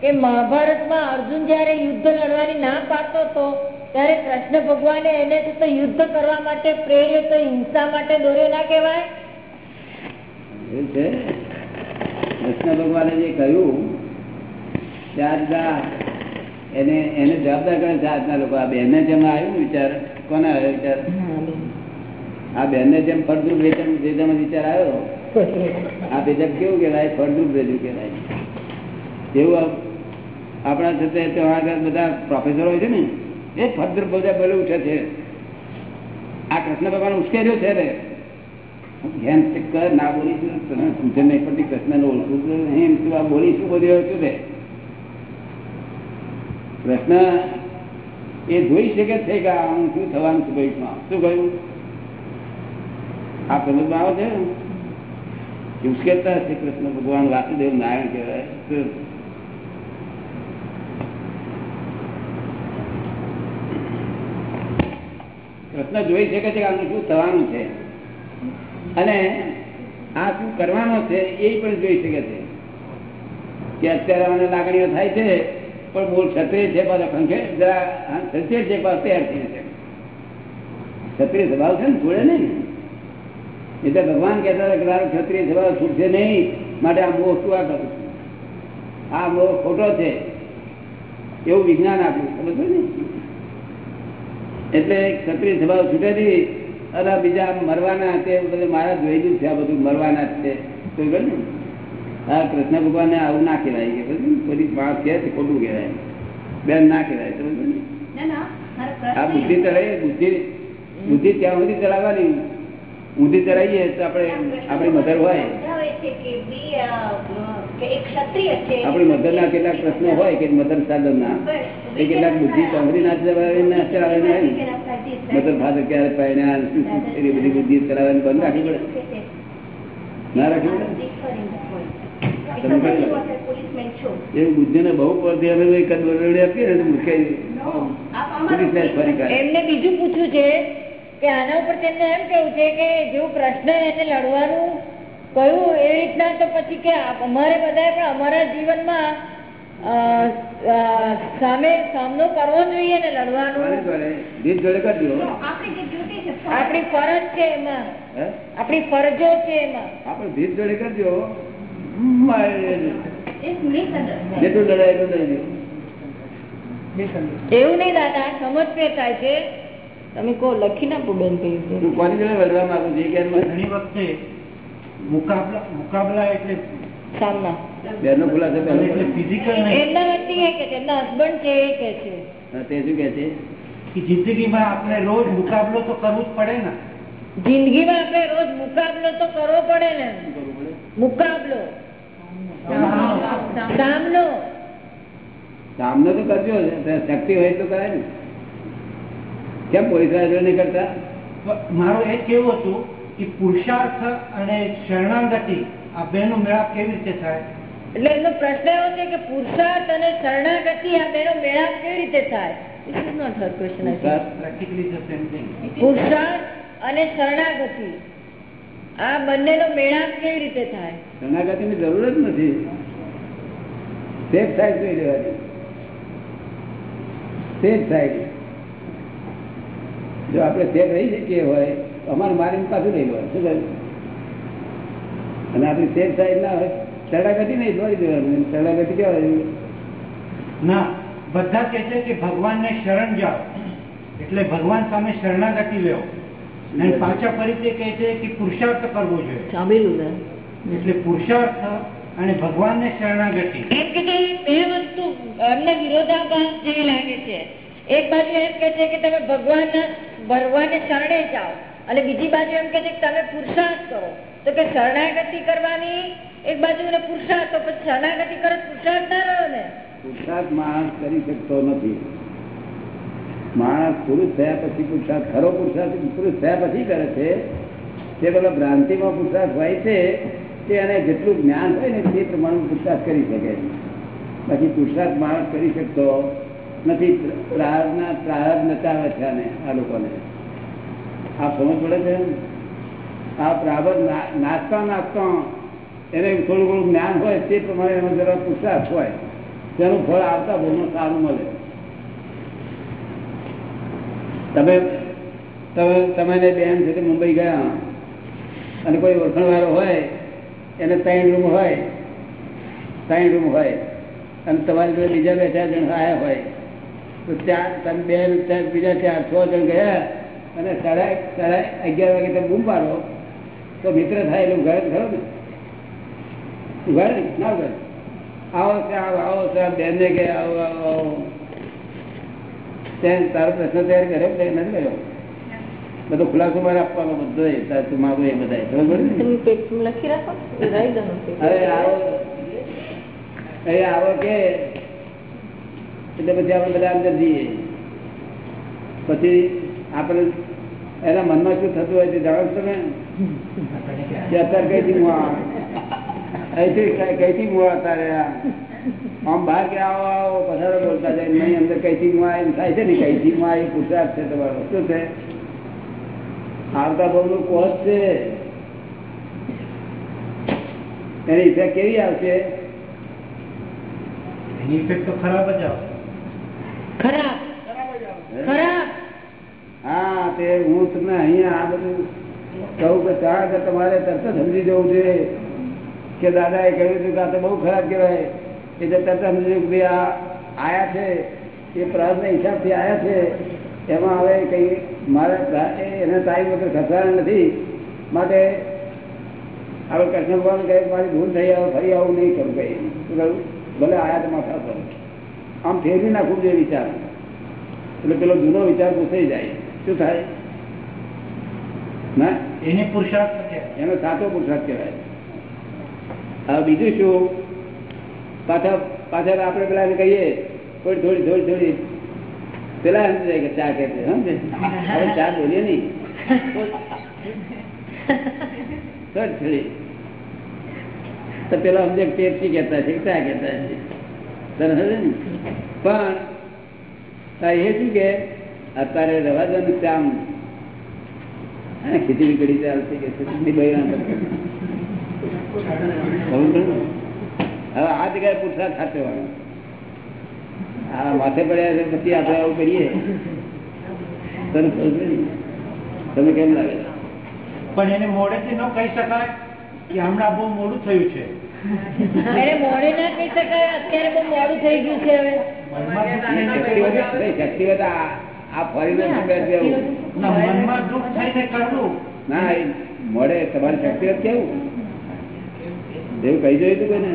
કે મહાભારતમાં અર્જુન જયારે યુદ્ધ લડવાની ના પાડતો હતો ત્યારે કૃષ્ણ ભગવાને એને તો યુદ્ધ કરવા માટે પ્રેર્યો તો હિંસા માટે દોર્યો ના કહેવાય? કૃષ્ણ ભગવાને જે કહ્યું ત્યાર એને એને જવાબદાર કરે જાતના લોકો? આ બેનને જેમ આવ્યું વિચાર કોને આવ્યો વિચાર? આ બેનને જેમ ફળદ્રુપ વેતન વેતન વિચાર આવ્યો? આ બેજબ કેવું કહેવાય? ફળદ્રુપ વેજુ કહેવાય. આ- આપણા થતે ત્યાં આગળ બધા પ્રોફેસરો હોય છે ને એ ફળદ્રુપ બધા બોલી ઉઠે છે. આ કૃષ્ણ ભગવાન ઉશ્કેર્યો છે રે રે કૃષ્ણ એ જોઈ શકે છે કે હું શું થવાનું છું ભવિષ્યમાં. શું કહ્યું? આ સમજમાં આવે છે? ઉશ્કેરતા છે કૃષ્ણ ભગવાન વાસુદેવ નારાયણ કહેવાય. કૃષ્ણ જોઈ શકે છે કે આનું શું થવાનું છે? અને આ શું કરવાનો છે એ પણ જોઈ શકે છે. કે અત્યારે મને લાગણીઓ થાય છે, પણ મૂળ ક્ષત્રિય છે પાછો ખંખે ક્ષત્રિય છે પાછો તૈયાર થઈને છે. ક્ષત્રિય સ્વભાવ છે ને છોડે નહીં. એટલે ભગવાન કહેતા હતા કે તારો ક્ષત્રિય સ્વભાવ છૂટશે નહીં, માટે આ મોહ શું આ કરું આ મોહ ખોટો છે. એવું વિજ્ઞાન આપ્યું સમજો ને? એટલે ક્ષત્રિય સ્વભાવ છૂટે નહીં અને બીજા મરવાના તે મારા જોયેલું છે આ બધું મરવાના જ છે. તો ને હા કૃષ્ણ ભગવાનને આવું ના કહેવાય કે બધી માણસ કહે છે ખોટું કહેવાય. બેન ના કહેવાય. મારો આ બુદ્ધિ ચલાવીએ બુદ્ધિ બુદ્ધિ ત્યાં સુધી ચલાવવાની. ઊંધી ચલાવીએ તો આપણે આપણી મધર હોય. આપણી મધર ના કેટલાક પ્રશ્નો હોય કે મધર સાધન ના એ કેટલાક બુદ્ધિ ચામડી ના ચલાવે ના ચલાવે ને મધર ફાધર ક્યારે પહેણ્યા શું શું કરી બધી બુદ્ધિ કરાવવાની બંધ રાખવી પડે. ના રાખવી પડે? એવું બહુ પરથી અમે એક જ આપીએ ને મુશ્કેલ એમને બીજું પૂછ્યું છે કે આના ઉપર તેમને એમ કેવું છે કે જેવો પ્રશ્ન એને લડવાનું કયું એ રીતના તો પછી કે અમારે બધાએ પણ અમારા જીવનમાં સામે સામનો કરવો જોઈએ ને લડવાનું. જોડે? રીત જોડે કરજો આપણી જે ડ્યુટી છે આપણી ફરજ છે એમાં. આપણી ફરજો છે એમાં. આપણે રીત જોડે કરજો મારે It's misunderstanding. જેટલું લડાય એટલું એવું નહીં દાદા સમજ ફેર થાય છે. તમે કહો લખી ના બેન કહ્યું કોની જોડે લડવા માંગુ છું? કે ઘણી વખતે મુકાબલા મુકાબલા એટલે સામના. બેનનો ખુલાસો પહેલો એટલે ફિઝિકલ નહીં એમના વતી એ કે છે એમના હસબન્ડ છે એ કે છે. હા, તે શું કે છે? કે જિંદગીમાં આપણે રોજ મુકાબલો તો કરવો જ પડે ને. જિંદગીમાં આપણે રોજ મુકાબલો તો કરવો પડે ને? મુકાબલો. સામનો. સામનો. તો કરજો શક્તિ હોય તો કરાય ને. કેમ પોલીસવાળા નહીં કરતા? મારો મારું એ કેવું હતું કે પુરુષાર્થ અને શરણાગતિ આ બેનો મેળાપ કેવી રીતે થાય? એટલે એનો પ્રશ્ન એવો છે કે પુરુષાર્થ અને શરણાગતિ આ બેનો મેળાપ કેવી રીતે થાય. પુરુષાર્થ અને શરણાગતિ. આ બંનેનો મેળાપ કેવી રીતે થાય? શરણાગતિની જરૂર જ નથી. સેફ સાઈડ જોઈ લેવાની સેફ સાઈડ જો આપણે સેફ રહી શકીએ હોય અમારે મારી પાછું નહીં હોય. શું અને આપણી સેફ સાઈડ ના હોય શરણાગતિ નહીં છોડી દેવાનું. શરણાગતિ કેવાય ના બધા કે છે કે ભગવાનને શરણ જાઓ. એટલે ભગવાન સામે શરણાગતિ લેવો અને પાછા ફરીથી કહે છે કે પુરુષાર્થ કરવો જોઈએ. એટલે પુરુષાર્થ અને ભગવાનને શરણાગતિ. બે વસ્તુ અમને વિરોધાભાસ જેવી લાગે છે. એક બાજુ એમ કે છે કે તમે ભગવાન ભગવાનને શરણે જાઓ. અને બીજી બાજુ એમ કે છે કે તમે પુરુષાર્થ કરો. તો કે શરણાગતિ કરવાની એક બાજુ પુરુષાર્થ તો પછી શરણાગતિ કરે પુરુષાર્થ ના રહ્યો ને. પુરુષાર્થ માણસ કરી શકતો નથી. માણસ પુરુષ થયા પછી પુરુષાર્થ ખરો પુરુષાર્થ પુરુષ થયા પછી કરે છે, તે બધા ભ્રાંતિમાં પુરુષાર્થ હોય છે, તે એને જેટલું જ્ઞાન હોય ને તે પ્રમાણે પુરુષાર્થ કરી શકે બાકી પુરુષાર્થ માણસ કરી શકતો નથી, પ્રાર્થના પ્રારબ્ધ નચાવે છે આને, આ લોકોને. આ સમજ પડે છે? આ પ્રારબ્ધ ના- નાચતા નાચતા એને થોડું ઘણું જ્ઞાન હોય તે પ્રમાણે એનો જરા પુરુષાર્થ હોય. તેનું ફળ આવતા બહુ સારું મળે. તમે તમે બેન છે તે મુંબઈ ગયા. અને કોઈ ઓળખણવાળો હોય, એને ત્રણ રૂમ હોય, ત્રણ રૂમ હોય, અને તમારી જોડે બીજા બે ચાર જણ આવ્યા હોય, તો ચાર, તમે બે ચાર, બીજા ચાર, છ જણ ગયા, અને સાડા સાડા અગિયાર વાગે તમે બૂમ પાડો, તો મિત્ર થાય એટલે ઘર ખરો ને? ઉઘાડે ને? ના ઉઘાડે આવો સાહેબ આવો સાહેબ બેન કે આવો આવો આવો. ત્યાં તારો પ્રશ્ન તૈયાર કર્યો કે નથી કર્યો? બધો ખુલાસો મારે આપવાનો બધો એ તું માગો એ બધા ખબર પડે લખી રાખો રાઈ આવો. હવે આવો કે? એટલે પછી આપણે બધા અંદર જઈએ. પછી આપણે એના મનમાં શું થતું હોય તે જાણો છો ને? કે અત્યારે કઈ હું અહીંથી કઈથી હું આ? આમ બહાર કે આવો આવો પસારો બોલતા જાય નહીં અંદર કઈથી હું એમ થાય છે ને કઈથી હું એ પુરુષાર્થ છે તમારો. શું છે? આવતા બહુ નું કોષ છે. એની ઇફેક્ટ કેવી આવશે? એની ઇફેક્ટ તો ખરાબ જ આવે ખરાબ. ખરાબ. હા તે હું તમને અહીંયા આ બધું કહું કે ત્યાં તમારે તરત સમજી જવું જોઈએ. કે દાદા એ કહ્યું હતું કે આ તો બહુ ખરાબ કહેવાય. એ તરત સમજ્યું કે આ આયા છે એ પ્રાર્થના હિસાબથી આયા છે. એમાં હવે કઈ મારે એને ટાઈમ વગર ખસવાનું નથી. માટે હવે કૃષ્ણ ભગવાન કહે મારી ભૂલ થઈ આવે ફરી આવું નહીં કરું કઈ. શું ભલે આયા તો માથા આમ ફેરવી નાખવું જોઈએ વિચાર એટલે પેલો જૂનો વિચાર પૂછાઈ જાય. શું થાય? ના? એને પુરુષાર્થ. એનો સાચો પુરુષાર્થ કહેવાય. હવે બીજું શું? પાછા પાછળ આપણે પેલા કહીએ થોડી થોડી થોડી થોડી. પેલા એમ જાય કે ચા કે હવે ચા બોલીએ નહીં. થોડી તો પેલા સમજે પેપ્સી કહેતા છે ચા કહેતા છે. ને? પણ એ શું કે, અત્યારે રવાજાનું કામ. અને ખીચડી કડી ચાલશે કે બૈરા? હવે આ જગ્યાએ પુરસાદ સાચવવાનો આ માથે પડ્યા છે પછી આપણે આવું કરીએ? તમે કેમ લાગે? પણ એને મોડેથી ન કહી શકાય કે હમણાં બહુ મોડું થયું છે. એને મોડે ના કહી શકાય અત્યારે બહુ મોડું થઈ ગયું છે હવે. મનમાં દુઃખ થઈને શક્તિવત નહીં, શક્તિવત આ આ ફોરેનર બેસી આવું ના, મનમાં દુઃખ થઈને કરવું. ના મોડે તમારી શક્તિવત કેવું એવું કહી જોયું તું કોઈને?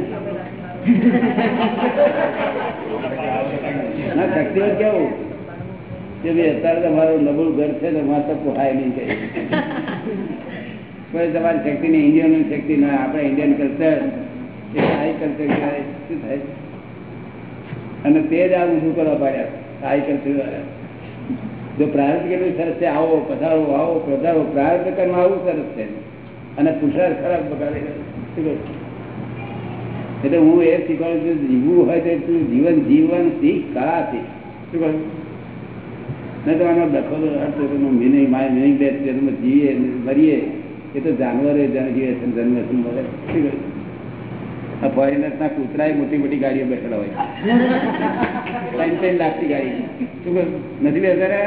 ના શક્તિવત કેવું? કે ભાઈ અત્યારે તમારું નબળું ઘર છે, તો તમારી શક્તિ ને ઇન્ડિયન શક્તિ ના આપણે ઇન્ડિયન કલ્ચર, એ હાઈ કલ્ચર શું થાય? અને તે જ આ ઊંધું કરવા પાડ્યા? હાઈ કલ્ચર વાળા. જો પ્રાર્થ કેટલું સરસ છે, આવો, પધારો આવો, પધારો. પ્રાર્થ કરવામાં આવું સરસ છે. અને પુષાર ખરાબ બગાડે શું? એટલે હું એ શીખવાડું છું, જીવવું હોય તો તું જીવન જીવન શીખ કળાથી શું કહ્યું? નહીં તો આનો દખો અર્થ મિનિંગ, માય મિનિંગ બે જન્મ જીવીએ, મરીએ. એ તો જાનવરે જન જીવે છે, જન્મ શું મળે શું કહ્યું? આ ફોરેનર્સ ના કૂતરા મોટી મોટી ગાડીઓ બેઠેલા હોય. ત્રણ ત્રણ લાખની ગાડી. શું કહ્યું? નથી બેસા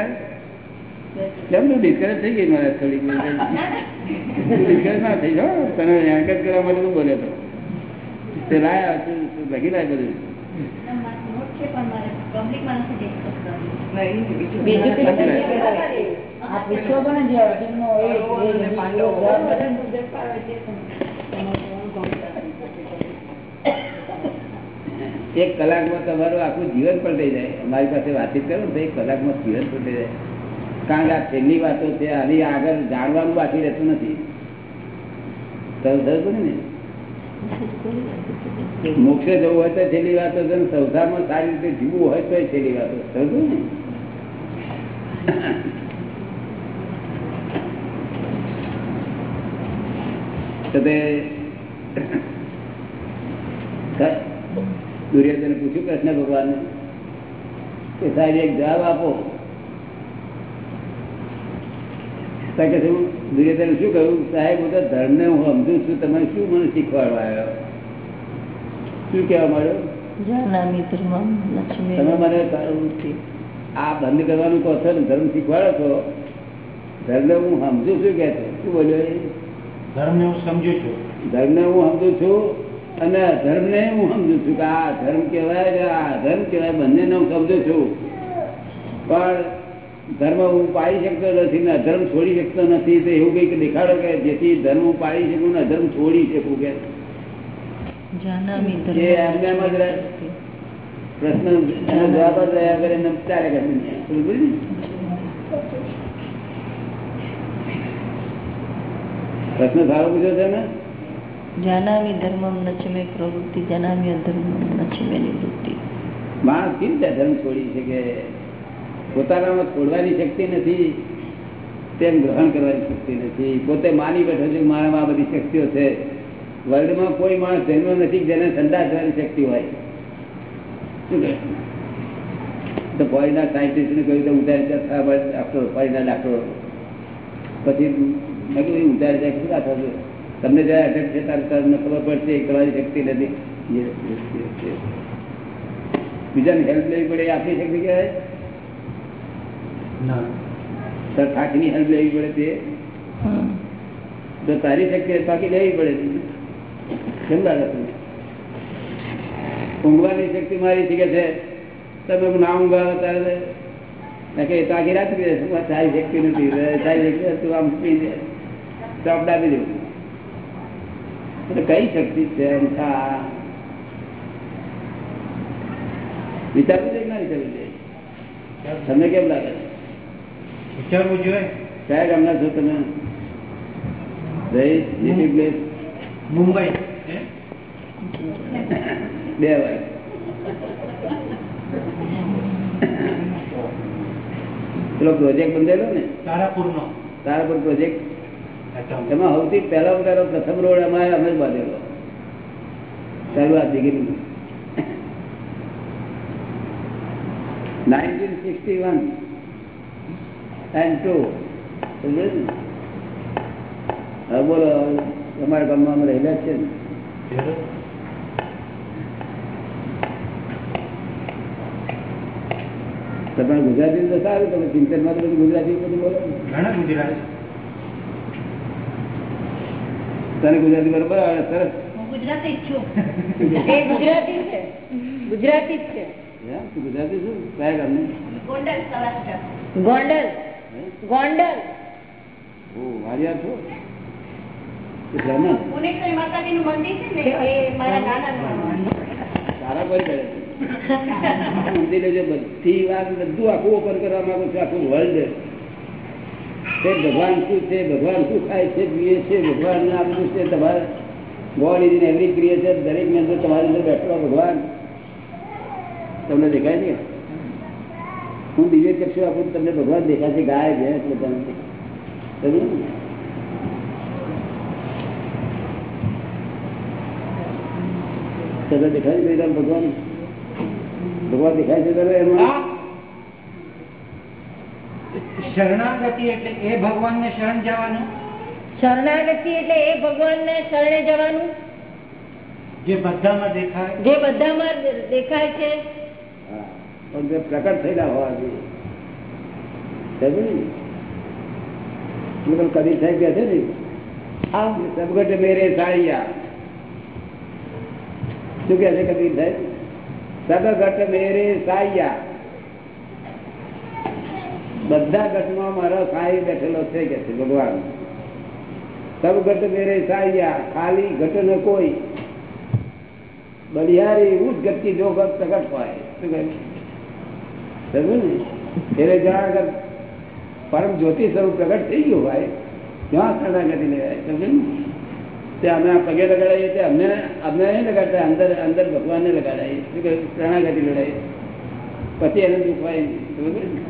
કેમ તું ડિસ્કરેજ થઈ ગઈ મારા થોડીક ડિસ્કરેજ ના થઈ જાઓ તને એન્કરેજ કરવા માટે બોલ્યો બોલે એક કલાકમાં તમારું આખું જીવન પલટાઈ જાય. અમારી પાસે વાતચીત કરો ને તો એક કલાકમાં જીવન પલટાઈ જાય. કારણ કે આ છેલ્લી વાતો છે, આની આગળ જાણવાનું બાકી રહેતું નથી. સમજ ને? મોક્ષે જવું હોય તો છેલ્લી વાતો સંસારમાં સારી રીતે જીવવું હોય તો છેલ્લી વાતો સમજ ને? તો તે દુર્યોધને પૂછ્યું કૃષ્ણ ભગવાનને કે સાહેબ, એક જવાબ આપો તો કે શું દુર્યોધન શું કહ્યું? સાહેબ હું તો ધર્મને હું સમજુ છું તમે શું મને શીખવાડવા આવ્યો? શું કહેવા માંડ્યો તમે મને આ બંધ કરવાનું કહો છો ને ધર્મ શીખવાડો છો? ધર્મને હું સમજુ છું કે શું બોલ્યો? ધર્મને હું સમજુ છું. ધર્મને હું સમજુ છું અને ધર્મને હું સમજુ છું કે આ ધર્મ કહેવાય આ ધર્મ કહેવાય બંનેને હું સમજુ છું. પણ ધર્મ હું પાડી શકતો નથી ને અધર્મ છોડી શકતો નથી તો એવું કંઈક દેખાડો કે જેથી ધર્મ હું પાળી શકું ને અધર્મ છોડી શકું કે. પ્રશ્ન જવાબ જ રહ્યા કરે ને ચાલે કરે પડી ને? પ્રશ્ન સારો પૂછ્યો છે ને? જાનામી ધર્મમ નચમે પ્રવૃત્તિ જાનામી અધર્મમ નચમે નિવૃત્તિ. માણસ કેવી રીતે ધર્મ છોડી શકે? પોતાનામાં છોડવાની શક્તિ નથી, તેમ ગ્રહણ કરવાની શક્તિ નથી. પોતે માની બેઠો છે મારામાં આ બધી શક્તિઓ છે. વર્લ્ડમાં કોઈ માણસ જન્મ નથી, જેને ઠંડા થવાની શક્તિ હોય. તો ફોરીના સાયન્ટિસ્ટને કહ્યું તો ઊંચા રીતે ડૉક્ટરો ફોરીના ડૉક્ટરો પછી મેં કીધું ઊંચા રીતે શું આ થશે તમને જયારે અટક છે ત્યારે તમને ખબર પડશે તમારી શક્તિ નથી. બીજાને હેલ્પ લેવી પડે, એ આપણી શક્તિ કહેવાય? ના. તાર હેલ્પ લેવી પડે તે. તારી શક્તિ થાકી લેવી પડે કેમ લાગે તમને ઊંઘવાની શક્તિ મારી શીખે છે? તમે ના ઊંઘાવે ત્યારે કે એ તો આખી રાત પીએ છે. તારી શક્તિ નથી તારી શક્તિ તું આમ પી દે. ચોપ ડાબી દેવું. એટલે કઈ શક્તિ છે? વિચારવું જોઈએ કે ના વિચારવું જોઈએ તમને કેમ લાગે? છે વિચારવું જોઈએ. કયા ગામના છો તમે જય જેસી પ્લેસ. મુંબઈ. બે વાર પેલો પ્રોજેક્ટ બંધેલો ને? તારાપુર નો તારા પર પ્રોજેક્ટ એમાં સૌથી પહેલા તારો પ્રથમ રોડ અમારે અમે જ બાંધેલો. શરૂઆત દીકરી nineteen sixty one. And two હવે બોલો. તમારા ગામમાં અમે રહેલા છે ને. તમે ગુજરાતી તો સારું તમે ચિંતનમાં તો બધું ગુજરાતી બધું બોલો ઘણા ગુજરાતી તને ગુજરાતી બરોબર આવે સરસ. ગુજરાતી જ છું. ગુજરાતી છે. ગુજરાતી જ છે. ગુજરાતી છું? કયા ગામ ગોંડલ સૌરાષ્ટ્ર. ગોંડલ? ગોંડલ. ઓ વારિયા છો? એ બ્રાહ્મણ. પુણેશ્વરી માતાજીનું મંદિર છે ને એ મારા નાનાનું સારા કોઈ કરે બધી વાત બધું આખું ઓપન કરવા માંગુ છું આખું વર્લ્ડ તે ભગવાન શું છે ભગવાન શું ખાય છે પીએ છે ભગવાન ના બધું છે તમારે ગોડ ઇઝ એવરી ક્રિએટર દરેકની અંદર તમારી અંદર બેઠો ભગવાન. તમને દેખાય છે? હું દિવ્ય ચક્ષુ આપું તમને ભગવાન દેખાશે ગાય ભેંસ બધાને તમને ને? દેખાય છે ભગવાન? ભગવાન દેખાય છે તમને એમાં? શરણાગતિ એટલે એ ભગવાનને શરણ જવાનું? શરણાગતિ એટલે એ ભગવાનને શરણે જવાનું? જે બધામાં દેખાય? જે બધામાં દેખાય છે. પણ તે પ્રકટ થયેલા હોવા જોઈએ કબીર સાહેબ કહે છે ને સબગટ મેરે સાળિયા. શું કહે છે કબીર સાહેબ? સબગટ મેરે સાળિયા. બધા ગટમાં મારો સાહી બેઠેલો છે કે છે ભગવાન. સબગટ મેરે સાળિયા, ખાલી ઘટ ન કોઈ. બલિહારી ઉચ્ચ ગતિ જો ગત પ્રગટ હોય, શું કહે ને? એટલે જ્યાં આગળ પરમ જ્યોતિ સ્વરૂપ પ્રગટ થઈ ગયું હોય ત્યાં શરણાગતિ લેવાય સમજે ને? તે અમે આ પગે લગાડાઈએ તે અમને અમને નહીં લગાડતા અંદર અંદર ભગવાનને લગાડાઈએ. શું કહે? શરણાગતિ લડાઈએ. પછી એને દુખવાય હોય નહીં. સમજ પડી ને?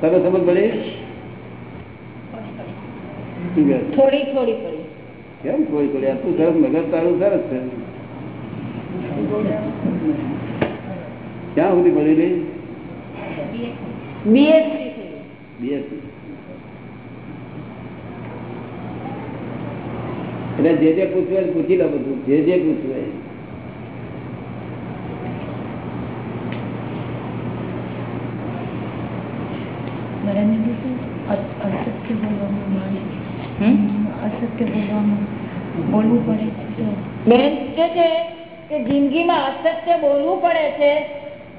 તમે સમજ પડી? થોડી થોડી પડી. કેમ થોડી કોઈ આટલું સરસ મગજ તારું સરસ છે. ક્યાં સુધી ભણેલી બીએસસી થઈ બીએસસી એટલે જે જે પૂછવું હોય એ પૂછી લો બધું. જે જે પૂછવું હોય અસત્ય બોલવામાં માને. અસત્ય બોલવામાં બોલવું પડે છે તો બેન કે છે? કે જિંદગીમાં અસત્ય બોલવું પડે છે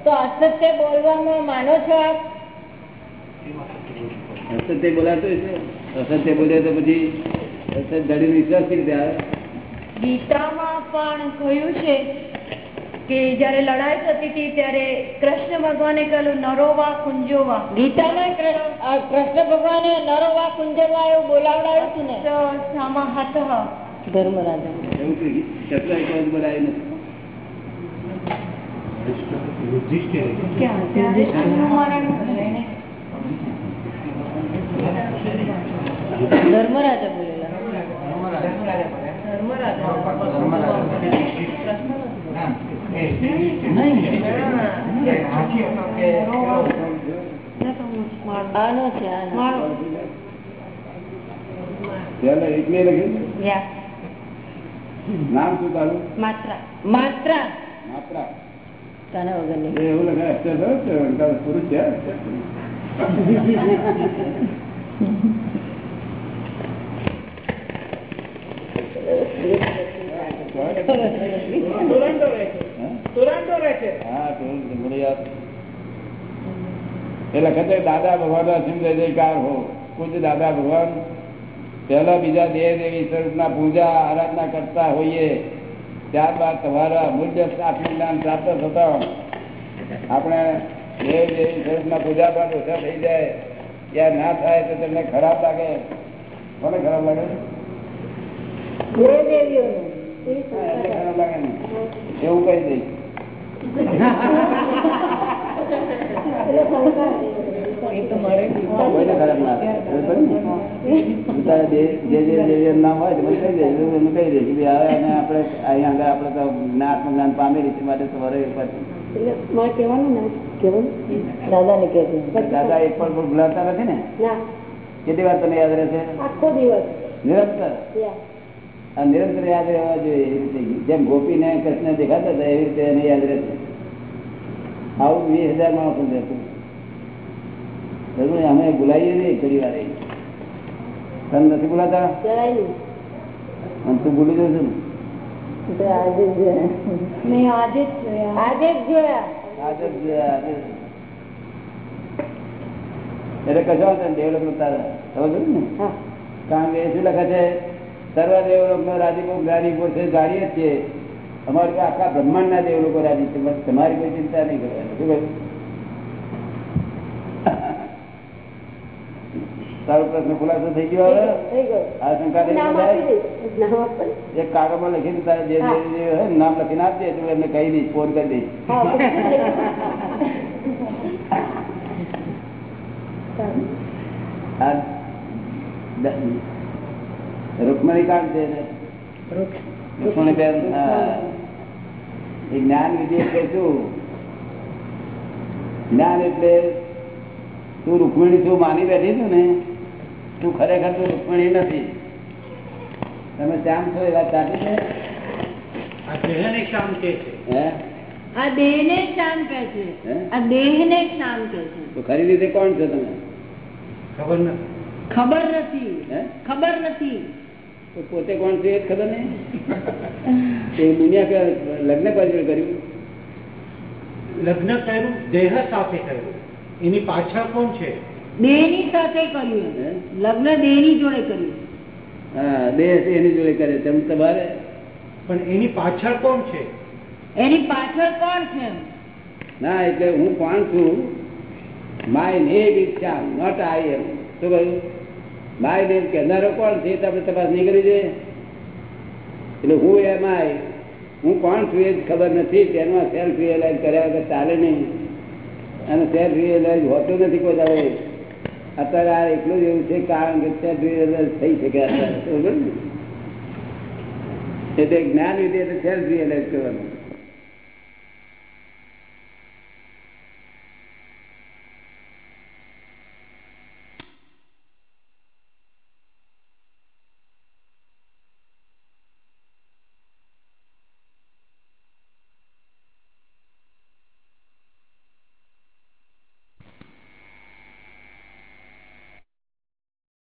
તો અસત્ય બોલવામાં માનો છો આપ? અસત્ય બોલાતું છે અસત્ય બોલે તો પછી અસત્ય ધડી વિશ્વાસ કેવી રીતે ગીતામાં પણ કહ્યું છે કે જયારે લડાઈ થતી હતી ત્યારે કૃષ્ણ ભગવાને કહ્યું નરોવા કુંજોવા. ગીતામાં કૃષ્ણ ભગવાને નરોવા કુંજોવા એવું બોલાવડાવ્યું હતું ને? તો સામા હાથ ધર્મરાજા. એવું બોલાય નથી યુધિષ્ઠિર ક્યાં ત્યારે હનુમાન ધર્મરાજા બોલેલા. આનો છે આનો. પહેલા એકને લખ્યું યા. નામ શું તારું? માત્ર. માત્રા. માત્રા. કાના છે દાદા ભગવાન અસીમ જય જયકાર હો. કુછ દાદા ભગવાન, પહેલા બીજા દેવ દેવી સ્વરૂપના પૂજા, આરાધના કરતા હોઈએ. ત્યારબાદ તમારા અમૂલ્ય આત્મજ્ઞાન પ્રાપ્ત થતા આપણે દેવ દેવી સ્વરૂપના પૂજા પાઠ ઓછા થઈ જાય. ત્યાં ના થાય તો તમને ખરાબ લાગે. કોને ખરાબ લાગે? ખરાબ લાગે ને. એવું કહી દઈશ ના ને? દાદા ને એક પણ ભૂલાતા નથી ને? કેટલી વાર તને યાદ રહેશે આખો દિવસ. નિરંતર? આ નિરંતર યાદ રહેવા જોઈએ એવી રીતે. જેમ ગોપીને કૃષ્ણ દેખાતા હતા એવી રીતે એને યાદ રહેશે આવું વીસ હજારમાં રહેતું ને? અમે બોલાવીએ નહીં ઘણી વાર તને નથી બોલાતા અને તું ભૂલી જશે ને આજે જ જોયા. આજે જ જોયા. આજે જ જોયા. આજે જ આજે જ. એટલે કશો વાંધો નહીં, ડેવલપ થતા ને? કારણ કે શું લખે છે? સર્વ દેવલોકનો રાજીપો ગાડીપો છે ગાડી જ છે. અમારે આખા બ્રહ્માંડના દેવલોકો રાજી છે બસ તમારી કોઈ ચિંતા નહીં કરવાની. શું કહ્યું? તારો પ્રશ્ન ખુલાસો થઈ ગયો હવે? આ શંકા એક કાગળમાં લખીને તારે જે નામ લખીને આપજે એટલે એમને કહી દઈશ ફોન કરી દઈશ. રૂકમણી કાંડ છે રૂકમણીબેન એ જ્ઞાન વિધિ એટલે શું? જ્ઞાન એટલે તું રૂકમણી તું માની બેઠી છું ને? તું ખરેખર તું રૂકમણી નથી. તમે શ્યામ છો એ વાત સાચી છે? આ દેહને શામ કે છે. આ દેહ ને શામ કે છે આ દેહ ને શામ કે છે. તો ખરી રીતે કોણ છો તમે? ખબર નથી. ખબર નથી. ખબર નથી. તો પોતે કોણ છે એ ખબર નહીં? તે દુનિયા કે લગ્ન કર્યું કર્યું? લગ્ન કર્યું દેહ સાથે કર્યું. એની પાછળ કોણ છે? દેહની સાથે કર્યું? લગ્ન દેહની જોડે કર્યું. હા દેહ એની જોડે કરે તેમ તમારે પણ એની પાછળ કોણ છે? એની પાછળ કોણ છે ના એટલે હું કોણ છું. My name is Shyam not I am શું કહ્યું? માય નેમ કહેનારો કોણ છે તમે તપાસ નહીં કરી છે એટલે હું એમ આય હું કોણ છું એ જ ખબર નથી. તેમાં સેલ્ફ રિયલાઇઝ કર્યા વગર ચાલે નહીં. અને સેલ્ફ રિયલાઇઝ હોતું નથી કોઈ દાડે. અત્યારે આ એટલું જ એવું છે કારણ કે સેલ્ફ રિયલાઇઝ થઈ શકે અત્યારે. એટલે જ્ઞાન વિધિ એટલે સેલ્ફ રિયલાઇઝ કરવાનું